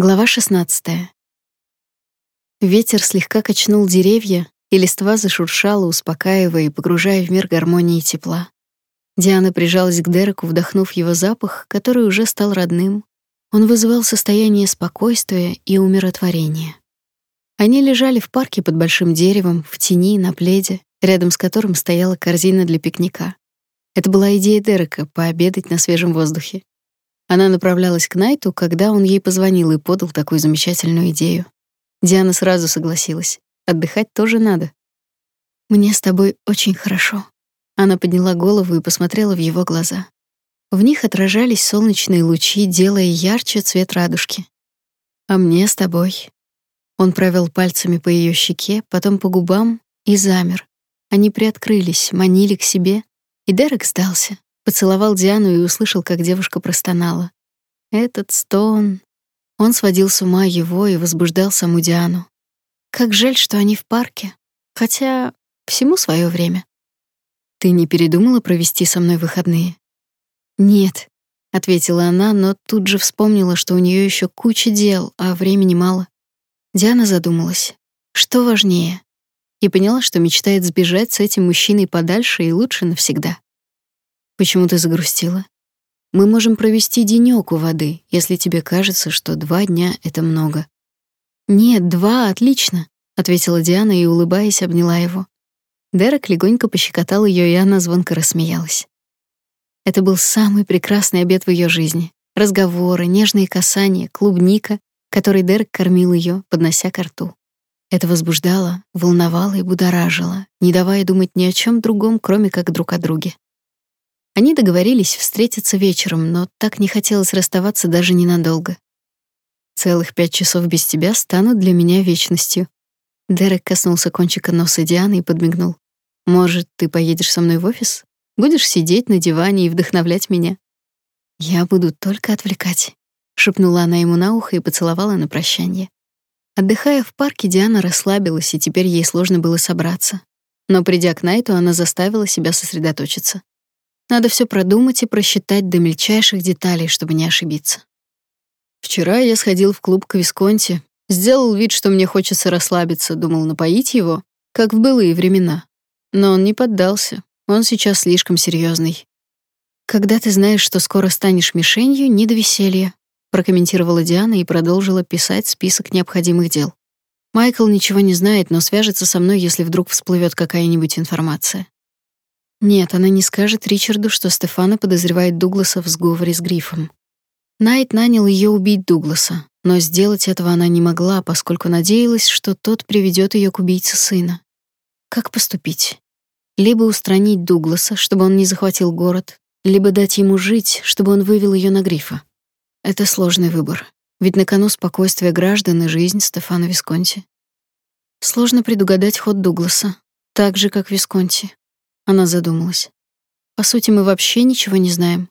Глава 16. Ветер слегка качнул деревья, и листва зашуршала, успокаивая и погружая в мир гармонии и тепла. Диана прижалась к Дереку, вдохнув его запах, который уже стал родным. Он вызывал состояние спокойствия и умиротворения. Они лежали в парке под большим деревом, в тени, на пледе, рядом с которым стояла корзина для пикника. Это была идея Дерека — пообедать на свежем воздухе. Она направлялась к Найту, когда он ей позвонил и подал такую замечательную идею. Диана сразу согласилась. Отдыхать тоже надо. Мне с тобой очень хорошо. Она подняла голову и посмотрела в его глаза. В них отражались солнечные лучи, делая ярче цвет радужки. А мне с тобой. Он провел пальцами по ее щеке, потом по губам и замер. Они приоткрылись, манили к себе, и Дерек сдался. Поцеловал Диану и услышал, как девушка простонала. Этот стон... Он сводил с ума его и возбуждал саму Диану. Как жаль, что они в парке. Хотя всему свое время. Ты не передумала провести со мной выходные? Нет, ответила она, но тут же вспомнила, что у нее еще куча дел, а времени мало. Диана задумалась, что важнее, и поняла, что мечтает сбежать с этим мужчиной подальше и лучше навсегда. Почему ты загрустила? Мы можем провести денёк у воды, если тебе кажется, что два дня — это много. Нет, два — отлично, — ответила Диана и, улыбаясь, обняла его. Дерек легонько пощекотал её, и она звонко рассмеялась. Это был самый прекрасный обед в её жизни. Разговоры, нежные касания, клубника, которой Дерек кормил её, поднося ко рту. Это возбуждало, волновало и будоражило, не давая думать ни о чём другом, кроме как друг о друге. Они договорились встретиться вечером, но так не хотелось расставаться даже ненадолго. Целых пять часов без тебя станут для меня вечностью. Дерек коснулся кончика носа Дианы и подмигнул. Может, ты поедешь со мной в офис? Будешь сидеть на диване и вдохновлять меня? Я буду только отвлекать, шепнула она ему на ухо и поцеловала на прощание. Отдыхая в парке, Диана расслабилась, и теперь ей сложно было собраться. Но придя к Найту, она заставила себя сосредоточиться. Надо все продумать и просчитать до мельчайших деталей, чтобы не ошибиться. Вчера я сходил в клуб к Висконти, сделал вид, что мне хочется расслабиться, думал напоить его, как в былые времена. Но он не поддался. Он сейчас слишком серьезный. Когда ты знаешь, что скоро станешь мишенью, не до веселья, прокомментировала Диана и продолжила писать список необходимых дел. Майкл ничего не знает, но свяжется со мной, если вдруг всплывет какая-нибудь информация. Нет, она не скажет Ричарду, что Стефана подозревает Дугласа в сговоре с Грифом. Найт нанял ее убить Дугласа, но сделать этого она не могла, поскольку надеялась, что тот приведет ее к убийце сына. Как поступить? Либо устранить Дугласа, чтобы он не захватил город, либо дать ему жить, чтобы он вывел ее на Грифа. Это сложный выбор, ведь на кону спокойствие граждан и жизнь Стефана Висконти. Сложно предугадать ход Дугласа, так же, как Висконти. Она задумалась. По сути, мы вообще ничего не знаем.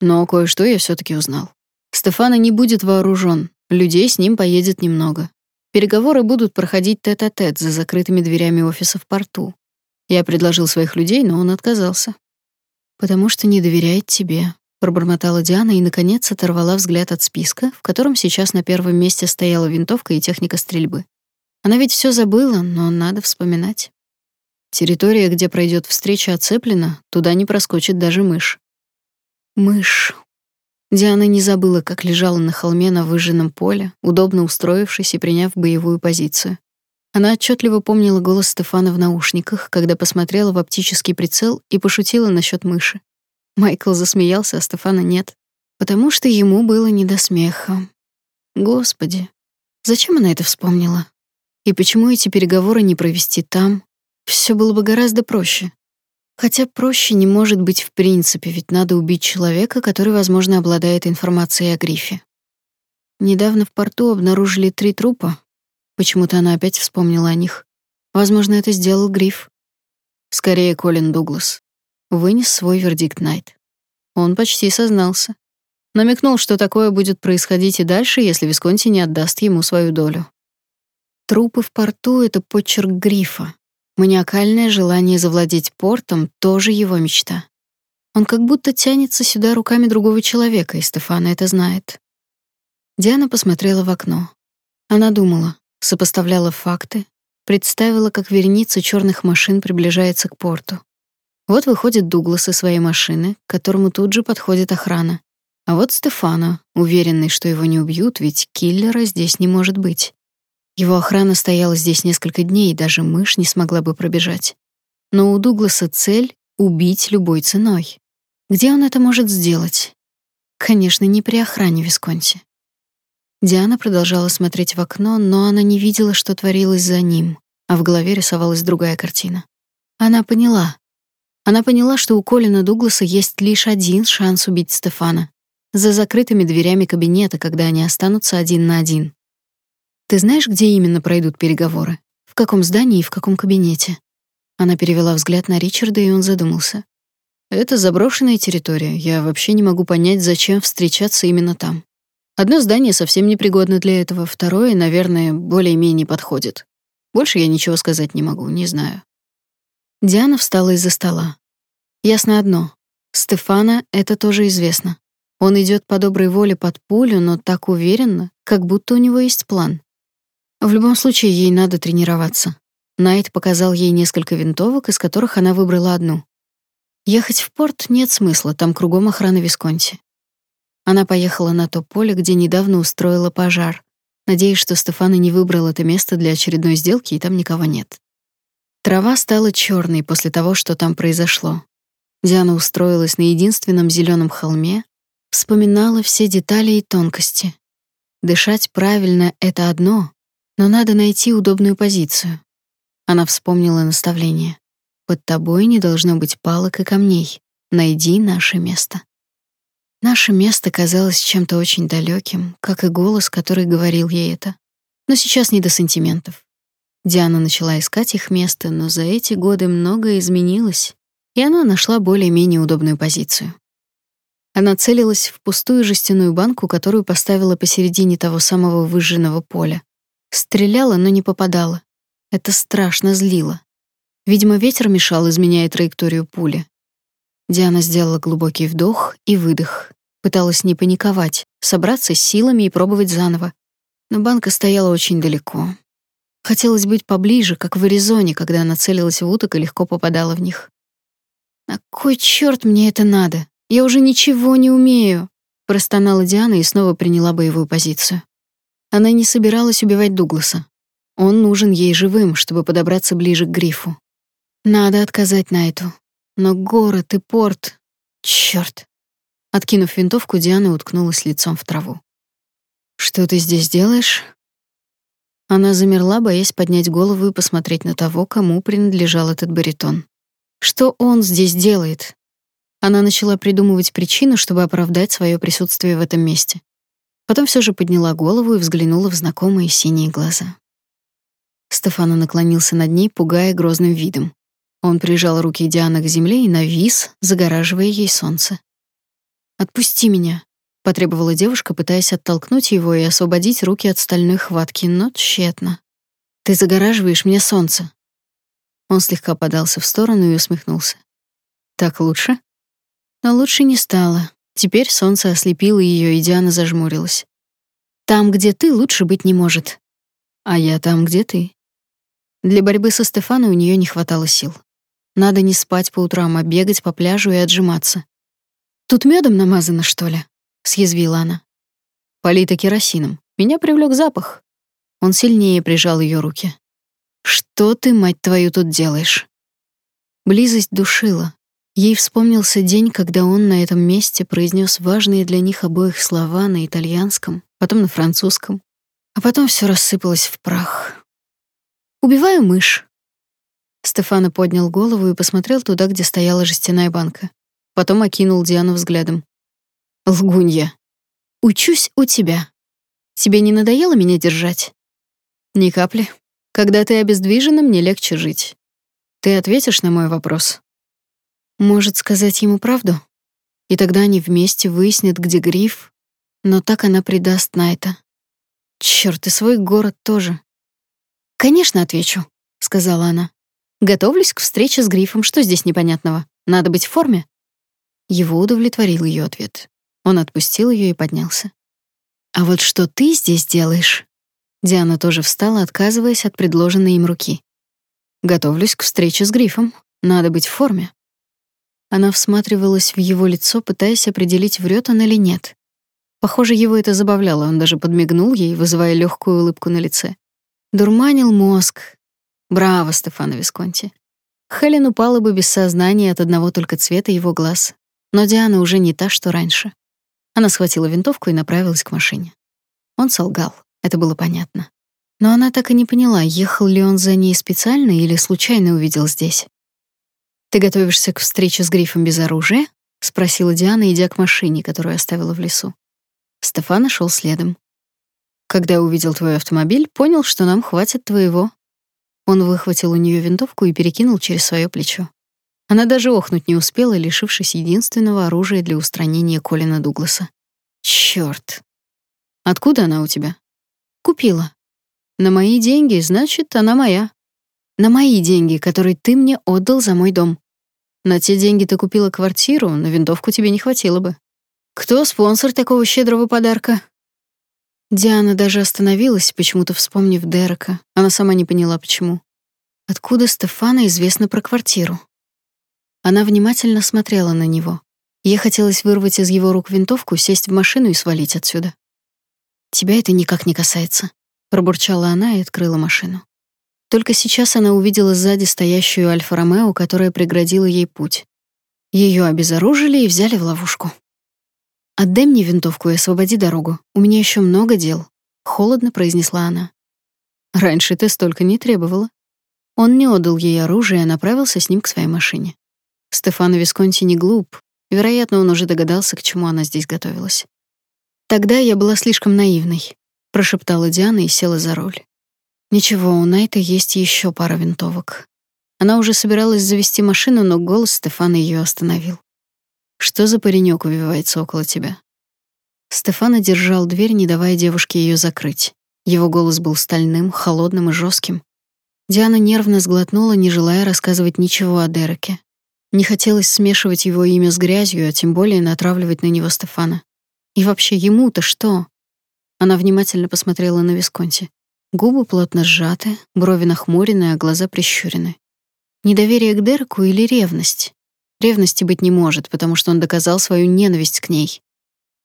Но кое-что я все таки узнал. Стефана не будет вооружен, людей с ним поедет немного. Переговоры будут проходить тет-а-тет -тет за закрытыми дверями офиса в порту. Я предложил своих людей, но он отказался. «Потому что не доверяет тебе», — пробормотала Диана и, наконец, оторвала взгляд от списка, в котором сейчас на первом месте стояла винтовка и техника стрельбы. Она ведь все забыла, но надо вспоминать. Территория, где пройдет встреча, оцеплена, туда не проскочит даже мышь. Мышь. Диана не забыла, как лежала на холме на выжженном поле, удобно устроившись и приняв боевую позицию. Она отчетливо помнила голос Стефана в наушниках, когда посмотрела в оптический прицел и пошутила насчет мыши. Майкл засмеялся, а Стефана нет, потому что ему было не до смеха. Господи, зачем она это вспомнила? И почему эти переговоры не провести там, все было бы гораздо проще. Хотя проще не может быть в принципе, ведь надо убить человека, который, возможно, обладает информацией о Грифе. Недавно в порту обнаружили три трупа. Почему-то она опять вспомнила о них. Возможно, это сделал Гриф. Скорее, Колин Дуглас. Вынес свой вердикт Найт. Он почти сознался. Намекнул, что такое будет происходить и дальше, если Висконти не отдаст ему свою долю. Трупы в порту — это почерк Грифа, Маниакальное желание завладеть портом — тоже его мечта. Он как будто тянется сюда руками другого человека, и Стефана это знает. Диана посмотрела в окно. Она думала, сопоставляла факты, представила, как вереница черных машин приближается к порту. Вот выходит Дуглас из своей машины, к которому тут же подходит охрана. А вот Стефано, уверенный, что его не убьют, ведь киллера здесь не может быть. Его охрана стояла здесь несколько дней, и даже мышь не смогла бы пробежать. Но у Дугласа цель — убить любой ценой. Где он это может сделать? Конечно, не при охране Висконти. Диана продолжала смотреть в окно, но она не видела, что творилось за ним, а в голове рисовалась другая картина. Она поняла. Она поняла, что у Колина Дугласа есть лишь один шанс убить Стефана. За закрытыми дверями кабинета, когда они останутся один на один. Ты знаешь, где именно пройдут переговоры? В каком здании и в каком кабинете? Она перевела взгляд на Ричарда, и он задумался. Это заброшенная территория. Я вообще не могу понять, зачем встречаться именно там. Одно здание совсем непригодно для этого, второе, наверное, более-менее подходит. Больше я ничего сказать не могу, не знаю. Диана встала из-за стола. Ясно одно. Стефана это тоже известно. Он идет по доброй воле под пулю, но так уверенно, как будто у него есть план. В любом случае, ей надо тренироваться. Найт показал ей несколько винтовок, из которых она выбрала одну. Ехать в порт нет смысла, там кругом охрана Висконти. Она поехала на то поле, где недавно устроила пожар, надеясь, что Стефана не выбрал это место для очередной сделки, и там никого нет. Трава стала черной после того, что там произошло. Диана устроилась на единственном зеленом холме, вспоминала все детали и тонкости. Дышать правильно — это одно, но надо найти удобную позицию. Она вспомнила наставление. «Под тобой не должно быть палок и камней. Найди наше место». Наше место казалось чем-то очень далеким, как и голос, который говорил ей это. Но сейчас не до сантиментов. Диана начала искать их место, но за эти годы многое изменилось, и она нашла более-менее удобную позицию. Она целилась в пустую жестяную банку, которую поставила посередине того самого выжженного поля. Стреляла, но не попадала. Это страшно злило. Видимо, ветер мешал, изменяя траекторию пули. Диана сделала глубокий вдох и выдох. Пыталась не паниковать, собраться с силами и пробовать заново. Но банка стояла очень далеко. Хотелось быть поближе, как в Аризоне, когда она целилась в уток и легко попадала в них. «На кой черт мне это надо? Я уже ничего не умею!» Простонала Диана и снова приняла боевую позицию. Она не собиралась убивать Дугласа. Он нужен ей живым, чтобы подобраться ближе к грифу. Надо отказать Найту. Но город и порт... Чёрт. Откинув винтовку, Диана уткнулась лицом в траву. «Что ты здесь делаешь?» Она замерла, боясь поднять голову и посмотреть на того, кому принадлежал этот баритон. Что он здесь делает? Она начала придумывать причину, чтобы оправдать свое присутствие в этом месте. Потом все же подняла голову и взглянула в знакомые синие глаза. Стефано наклонился над ней, пугая грозным видом. Он прижал руки Дианы к земле и навис, загораживая ей солнце. «Отпусти меня», — потребовала девушка, пытаясь оттолкнуть его и освободить руки от стальной хватки, но тщетно. «Ты загораживаешь мне солнце». Он слегка подался в сторону и усмехнулся. «Так лучше?» Но лучше не стало. Теперь солнце ослепило ее, и Диана зажмурилась. «Там, где ты, лучше быть не может. А я там, где ты». Для борьбы со Стефаной у нее не хватало сил. Надо не спать по утрам, а бегать по пляжу и отжиматься. Тут медом намазано, что ли? съязвила она. Полита керосином. Меня привлек запах. Он сильнее прижал ее руки. Что ты, мать твою, тут делаешь? Близость душила. Ей вспомнился день, когда он на этом месте произнес важные для них обоих слова на итальянском, потом на французском, а потом все рассыпалось в прах. Убиваю мышь. Стефано поднял голову и посмотрел туда, где стояла жестяная банка. Потом окинул Диану взглядом. Лгунья. Учусь у тебя. Тебе не надоело меня держать? Ни капли. Когда ты обездвижена, мне легче жить. Ты ответишь на мой вопрос? Может сказать ему правду? И тогда они вместе выяснят, где Гриф, но так она предаст Найта. Чёрт, и свой город тоже. Конечно, отвечу, сказала она. Готовлюсь к встрече с Грифом. Что здесь непонятного? Надо быть в форме. Его удовлетворил ее ответ. Он отпустил ее и поднялся. А вот что ты здесь делаешь? Диана тоже встала, отказываясь от предложенной им руки. Готовлюсь к встрече с Грифом. Надо быть в форме. Она всматривалась в его лицо, пытаясь определить, врет он или нет. Похоже, его это забавляло, он даже подмигнул ей, вызывая легкую улыбку на лице. Дурманил мозг. Браво, Стефано Висконти. Хелен упала бы без сознания от одного только цвета его глаз. Но Диана уже не та, что раньше. Она схватила винтовку и направилась к машине. Он солгал, это было понятно. Но она так и не поняла, ехал ли он за ней специально или случайно увидел здесь. «Ты готовишься к встрече с Грифом без оружия?» — спросила Диана, идя к машине, которую оставила в лесу. Стефан шел следом. Когда увидел твой автомобиль, понял, что нам хватит твоего. Он выхватил у нее винтовку и перекинул через свое плечо. Она даже охнуть не успела, лишившись единственного оружия для устранения Колина Дугласа. Черт! Откуда она у тебя? Купила. На мои деньги, значит, она моя. На мои деньги, которые ты мне отдал за мой дом. На те деньги ты купила квартиру, на винтовку тебе не хватило бы. Кто спонсор такого щедрого подарка? Диана даже остановилась, почему-то вспомнив Дерека. Она сама не поняла, почему. Откуда Стефана известно про квартиру? Она внимательно смотрела на него. Ей хотелось вырвать из его рук винтовку, сесть в машину и свалить отсюда. «Тебя это никак не касается», — пробурчала она и открыла машину. Только сейчас она увидела сзади стоящую Альфа-Ромео, которая преградила ей путь. Ее обезоружили и взяли в ловушку. «Отдай мне винтовку и освободи дорогу. У меня еще много дел», — холодно произнесла она. Раньше ты столько не требовала. Он не отдал ей оружие, а направился с ним к своей машине. Стефано Висконти не глуп. Вероятно, он уже догадался, к чему она здесь готовилась. «Тогда я была слишком наивной», — прошептала Диана и села за руль. «Ничего, у Найта есть еще пара винтовок». Она уже собиралась завести машину, но голос Стефана ее остановил. Что за паренек увивается около тебя? Стефана держал дверь, не давая девушке ее закрыть. Его голос был стальным, холодным и жестким. Диана нервно сглотнула, не желая рассказывать ничего о Дереке. Не хотелось смешивать его имя с грязью, а тем более натравливать на него Стефана. И вообще ему-то что? Она внимательно посмотрела на Висконти. Губы плотно сжаты, брови нахмурены, а глаза прищурены. Недоверие к Дереку или ревность? Ревности быть не может, потому что он доказал свою ненависть к ней.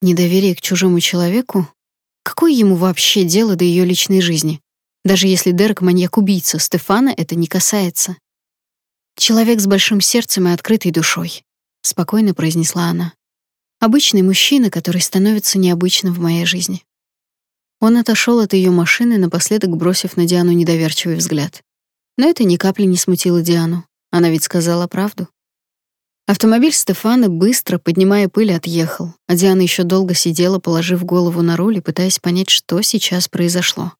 Недоверие к чужому человеку? Какое ему вообще дело до ее личной жизни? Даже если Дерек маньяк-убийца, Стефана это не касается. Человек с большим сердцем и открытой душой, спокойно произнесла она. Обычный мужчина, который становится необычным в моей жизни. Он отошел от ее машины, напоследок бросив на Диану недоверчивый взгляд. Но это ни капли не смутило Диану. Она ведь сказала правду. Автомобиль Стефана быстро, поднимая пыль, отъехал, а Диана еще долго сидела, положив голову на руль и пытаясь понять, что сейчас произошло.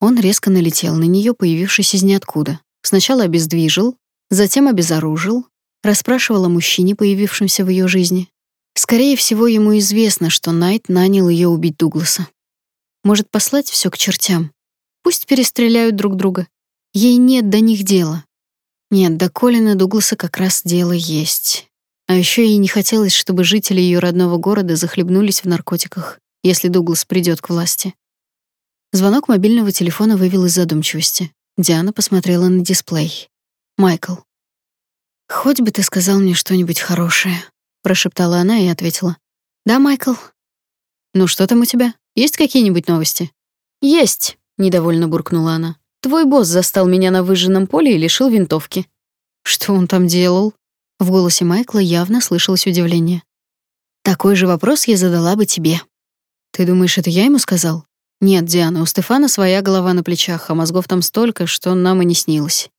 Он резко налетел на нее, появившись из ниоткуда. Сначала обездвижил, затем обезоружил, расспрашивал о мужчине, появившемся в ее жизни. Скорее всего, ему известно, что Найт нанял ее убить Дугласа. Может, послать все к чертям? Пусть перестреляют друг друга. Ей нет до них дела. Нет, до Колина Дугласа как раз дело есть. А еще ей не хотелось, чтобы жители ее родного города захлебнулись в наркотиках, если Дуглас придет к власти. Звонок мобильного телефона вывел из задумчивости. Диана посмотрела на дисплей. Майкл. «Хоть бы ты сказал мне что-нибудь хорошее», — прошептала она и ответила. «Да, Майкл». «Ну что там у тебя? Есть какие-нибудь новости?» «Есть», — недовольно буркнула она. Твой босс застал меня на выжженном поле и лишил винтовки. Что он там делал? В голосе Майкла явно слышалось удивление. Такой же вопрос я задала бы тебе. Ты думаешь, это я ему сказал? Нет, Диана, у Стефана своя голова на плечах, а мозгов там столько, что нам и не снилось.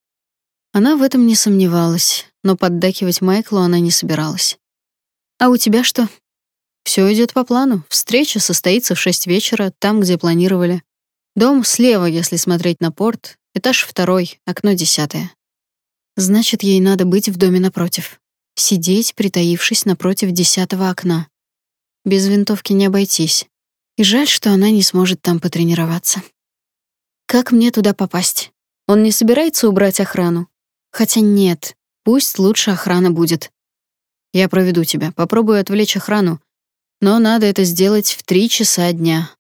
Она в этом не сомневалась, но поддакивать Майклу она не собиралась. А у тебя что? Все идет по плану. Встреча состоится в шесть вечера, там, где планировали. Дом слева, если смотреть на порт, этаж второй, окно десятое. Значит, ей надо быть в доме напротив. Сидеть, притаившись напротив десятого окна. Без винтовки не обойтись. И жаль, что она не сможет там потренироваться. Как мне туда попасть? Он не собирается убрать охрану? Хотя нет, пусть лучше охрана будет. Я проведу тебя, попробую отвлечь охрану. Но надо это сделать в три часа дня.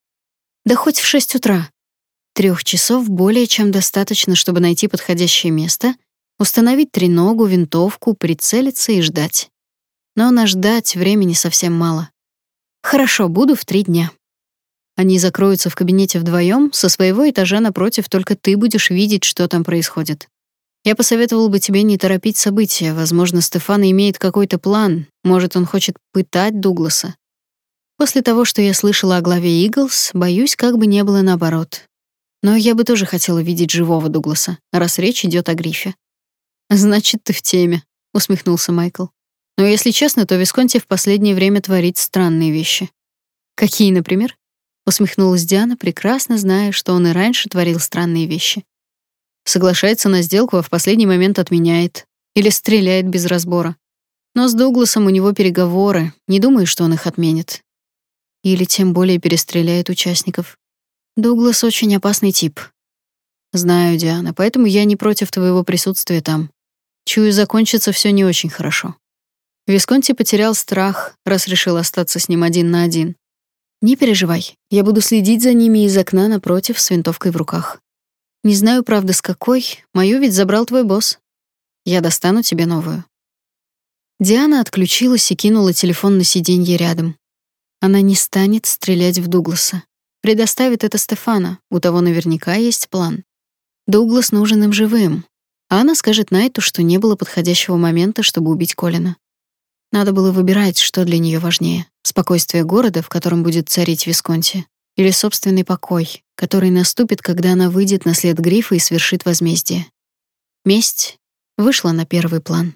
Да хоть в шесть утра. Трех часов более чем достаточно, чтобы найти подходящее место, установить треногу, винтовку, прицелиться и ждать. Но на ждать времени совсем мало. Хорошо, буду в три дня. Они закроются в кабинете вдвоем, со своего этажа напротив только ты будешь видеть, что там происходит. Я посоветовал бы тебе не торопить события. Возможно, Стефан имеет какой-то план. Может, он хочет пытать Дугласа. После того, что я слышала о главе Иглс, боюсь, как бы не было наоборот. Но я бы тоже хотела видеть живого Дугласа, раз речь идет о Грифе. Значит, ты в теме, усмехнулся Майкл. Но если честно, то Висконти в последнее время творит странные вещи. Какие, например? усмехнулась Диана, прекрасно зная, что он и раньше творил странные вещи. Соглашается на сделку, а в последний момент отменяет или стреляет без разбора. Но с Дугласом у него переговоры, не думаю, что он их отменит. Или тем более перестреляет участников. Дуглас очень опасный тип. Знаю, Диана, поэтому я не против твоего присутствия там. Чую, закончится все не очень хорошо. Висконти потерял страх, раз решил остаться с ним один на один. Не переживай, я буду следить за ними из окна напротив с винтовкой в руках. Не знаю, правда, с какой, мою ведь забрал твой босс. Я достану тебе новую. Диана отключилась и кинула телефон на сиденье рядом. Она не станет стрелять в Дугласа. Предоставит это Стефана, у того наверняка есть план. Дуглас нужен им живым, а она скажет Найту, что не было подходящего момента, чтобы убить Колина. Надо было выбирать, что для нее важнее: спокойствие города, в котором будет царить Висконти, или собственный покой, который наступит, когда она выйдет на след Грифа и свершит возмездие. Месть вышла на первый план.